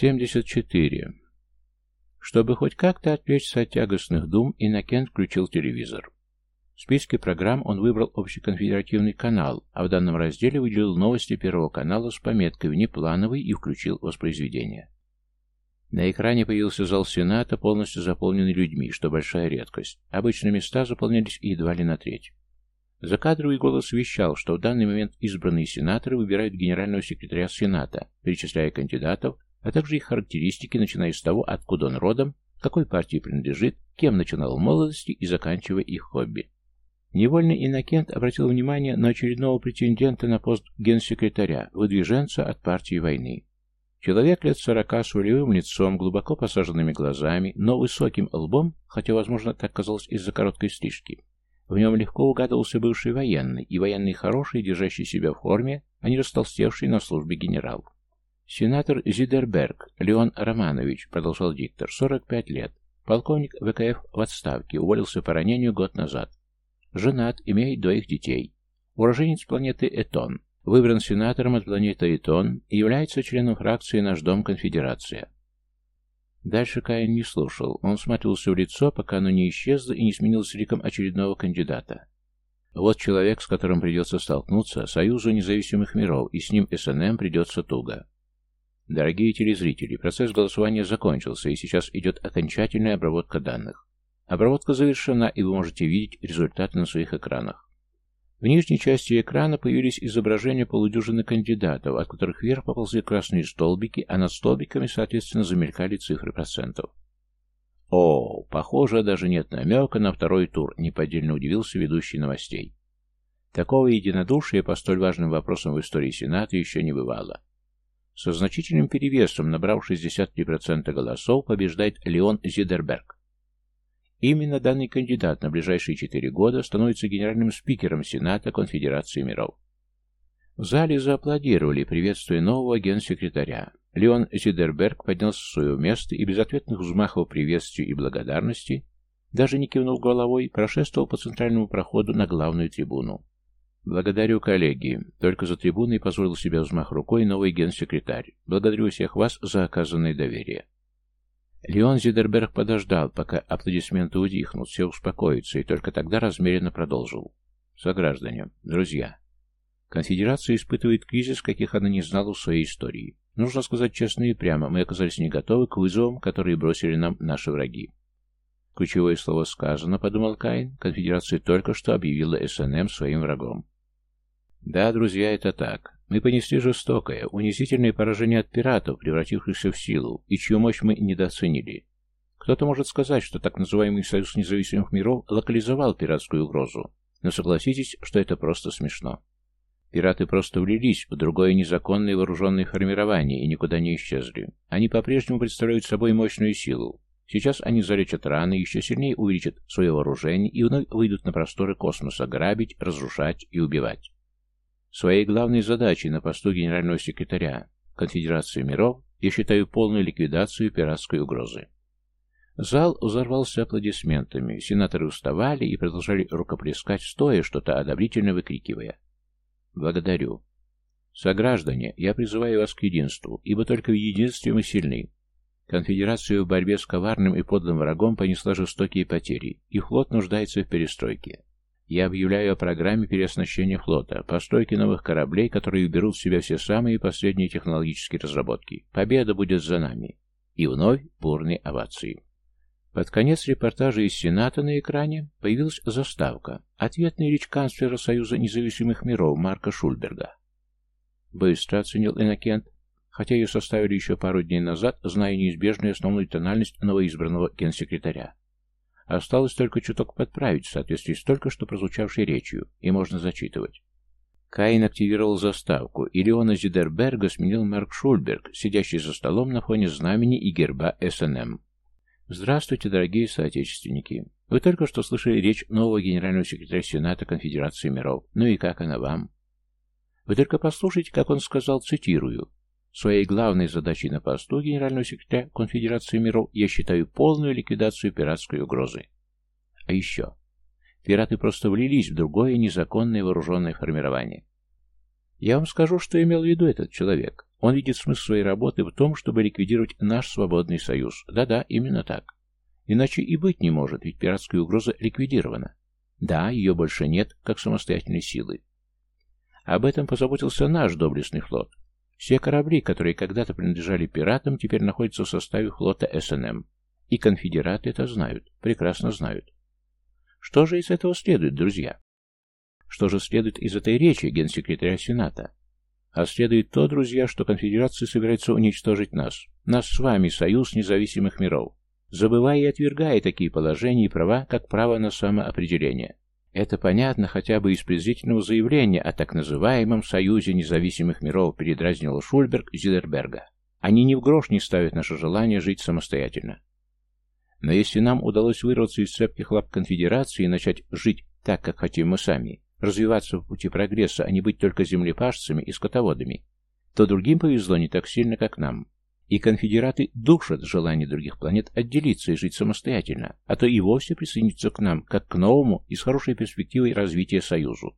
74. Чтобы хоть как-то отвлечься от тягостных дум, Иннокент включил телевизор. В списке программ он выбрал общеконфедеративный канал, а в данном разделе выделил новости Первого канала с пометкой «Внеплановый» и включил воспроизведение. На экране появился зал Сената, полностью заполненный людьми, что большая редкость. Обычно места заполнялись едва ли на треть. Закадровый голос вещал, что в данный момент избранные сенаторы выбирают генерального секретаря Сената, перечисляя кандидатов, а также их характеристики, начиная с того, откуда он родом, какой партии принадлежит, кем начинал в молодости и заканчивая их хобби. Невольный Иннокент обратил внимание на очередного претендента на пост генсекретаря, выдвиженца от партии войны. Человек лет сорока с волевым лицом, глубоко посаженными глазами, но высоким лбом, хотя, возможно, так казалось из-за короткой стрижки. В нем легко угадывался бывший военный, и военный хороший, держащий себя в форме, а не растолстевший на службе генерал. Сенатор Зидерберг Леон Романович, продолжал диктор, 45 лет. Полковник ВКФ в отставке, уволился по ранению год назад. Женат, имеет двоих детей. Уроженец планеты Этон. Выбран сенатором от планеты Этон и является членом фракции «Наш дом Конфедерация». Дальше Каин не слушал. Он смотрелся в лицо, пока оно не исчезло и не сменилось ликом очередного кандидата. Вот человек, с которым придется столкнуться, Союзу независимых миров, и с ним СНМ придется туго. Дорогие телезрители, процесс голосования закончился, и сейчас идет окончательная обработка данных. Обработка завершена, и вы можете видеть результаты на своих экранах. В нижней части экрана появились изображения полудюжины кандидатов, от которых вверх поползли красные столбики, а над столбиками, соответственно, замелькали цифры процентов. О, похоже, даже нет намека на второй тур, неподдельно удивился ведущий новостей. Такого единодушия по столь важным вопросам в истории Сената еще не бывало. Со значительным перевесом, набрав 63% голосов, побеждает Леон Зидерберг. Именно данный кандидат на ближайшие четыре года становится генеральным спикером Сената Конфедерации миров. В зале зааплодировали, приветствуя нового генсекретаря. Леон Зидерберг поднялся с своего места и без ответных взмахов приветствия и благодарности, даже не кивнув головой, прошествовал по центральному проходу на главную трибуну. «Благодарю, коллеги. Только за трибуной позволил себе взмах рукой новый генсекретарь. Благодарю всех вас за оказанное доверие». Леон Зидерберг подождал, пока аплодисменты утихнут, все успокоятся, и только тогда размеренно продолжил. «Сограждане, друзья, конфедерация испытывает кризис, каких она не знала в своей истории. Нужно сказать честно и прямо, мы оказались не готовы к вызовам, которые бросили нам наши враги. Ключевое слово сказано, подумал Каин, конфедерация только что объявила СНМ своим врагом. Да, друзья, это так. Мы понесли жестокое, унизительное поражение от пиратов, превратившихся в силу, и чью мощь мы недооценили. Кто-то может сказать, что так называемый Союз независимых миров локализовал пиратскую угрозу, но согласитесь, что это просто смешно. Пираты просто влились в другое незаконное вооруженное формирование и никуда не исчезли. Они по-прежнему представляют собой мощную силу. Сейчас они залечат раны, еще сильнее увеличат свое вооружение и вновь выйдут на просторы космоса грабить, разрушать и убивать. Своей главной задачей на посту генерального секретаря Конфедерации миров я считаю полную ликвидацию пиратской угрозы. Зал взорвался аплодисментами, сенаторы уставали и продолжали рукоплескать, стоя, что-то одобрительно выкрикивая. «Благодарю. Сограждане, я призываю вас к единству, ибо только в единстве мы сильны. Конфедерация в борьбе с коварным и подлым врагом понесла жестокие потери, и флот нуждается в перестройке. Я объявляю о программе переоснащения флота, постройки новых кораблей, которые уберут в себя все самые последние технологические разработки. Победа будет за нами. И вновь бурные овации. Под конец репортажа из Сената на экране появилась заставка. Ответная речь канцлера Союза независимых миров Марка Шульберга. Быстро оценил Иннокент, хотя ее составили еще пару дней назад, зная неизбежную основную тональность новоизбранного генсекретаря. Осталось только чуток подправить в соответствии с только что прозвучавшей речью, и можно зачитывать. Каин активировал заставку, и Леона Зидерберга сменил Марк Шульберг, сидящий за столом на фоне знамени и герба СНМ. Здравствуйте, дорогие соотечественники. Вы только что слышали речь нового генерального секретаря Сената Конфедерации миров. Ну и как она вам? Вы только послушайте, как он сказал, цитирую. Своей главной задачей на посту генерального секретаря Конфедерации миров я считаю полную ликвидацию пиратской угрозы. А еще. Пираты просто влились в другое незаконное вооруженное формирование. Я вам скажу, что имел в виду этот человек. Он видит смысл своей работы в том, чтобы ликвидировать наш свободный союз. Да-да, именно так. Иначе и быть не может, ведь пиратская угроза ликвидирована. Да, ее больше нет, как самостоятельной силы. Об этом позаботился наш доблестный флот. Все корабли, которые когда-то принадлежали пиратам, теперь находятся в составе флота СНМ. И конфедераты это знают, прекрасно знают. Что же из этого следует, друзья? Что же следует из этой речи генсекретаря Сената? А следует то, друзья, что конфедерация собирается уничтожить нас. Нас с вами, союз независимых миров. Забывая и отвергая такие положения и права, как право на самоопределение. Это понятно хотя бы из презрительного заявления о так называемом «Союзе независимых миров», передразнил Шульберг Зилерберга. Они ни в грош не ставят наше желание жить самостоятельно. Но если нам удалось вырваться из цепких лап конфедерации и начать жить так, как хотим мы сами, развиваться в пути прогресса, а не быть только землепашцами и скотоводами, то другим повезло не так сильно, как нам. И конфедераты душат желание других планет отделиться и жить самостоятельно, а то и вовсе присоединиться к нам, как к новому и с хорошей перспективой развития Союзу.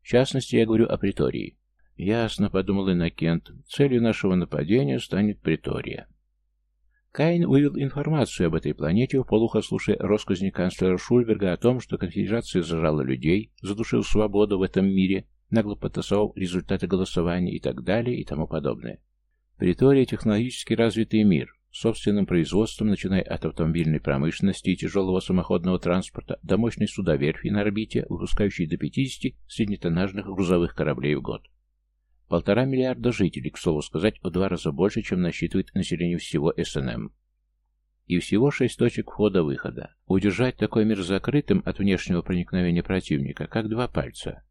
В частности, я говорю о Притории. Ясно, подумал Иннокент, целью нашего нападения станет Притория. Каин вывел информацию об этой планете, вполуха слушая россказни канцлера Шульберга о том, что конфедерация зажала людей, задушил свободу в этом мире, нагло потасовал результаты голосования и так далее и тому подобное. Притория – технологически развитый мир, собственным производством, начиная от автомобильной промышленности и тяжелого самоходного транспорта до мощной судоверфи на орбите, выпускающей до 50 среднетоннажных грузовых кораблей в год. Полтора миллиарда жителей, к слову сказать, в два раза больше, чем насчитывает население всего СНМ. И всего шесть точек входа-выхода. Удержать такой мир закрытым от внешнего проникновения противника, как два пальца.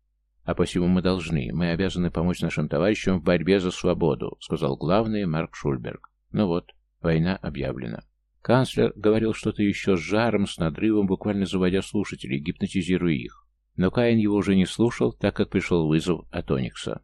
А посему мы должны, мы обязаны помочь нашим товарищам в борьбе за свободу, сказал главный Марк Шульберг. Ну вот, война объявлена. Канцлер говорил что-то еще с жаром, с надрывом, буквально заводя слушателей, гипнотизируя их. Но Каин его уже не слушал, так как пришел вызов от Оникса.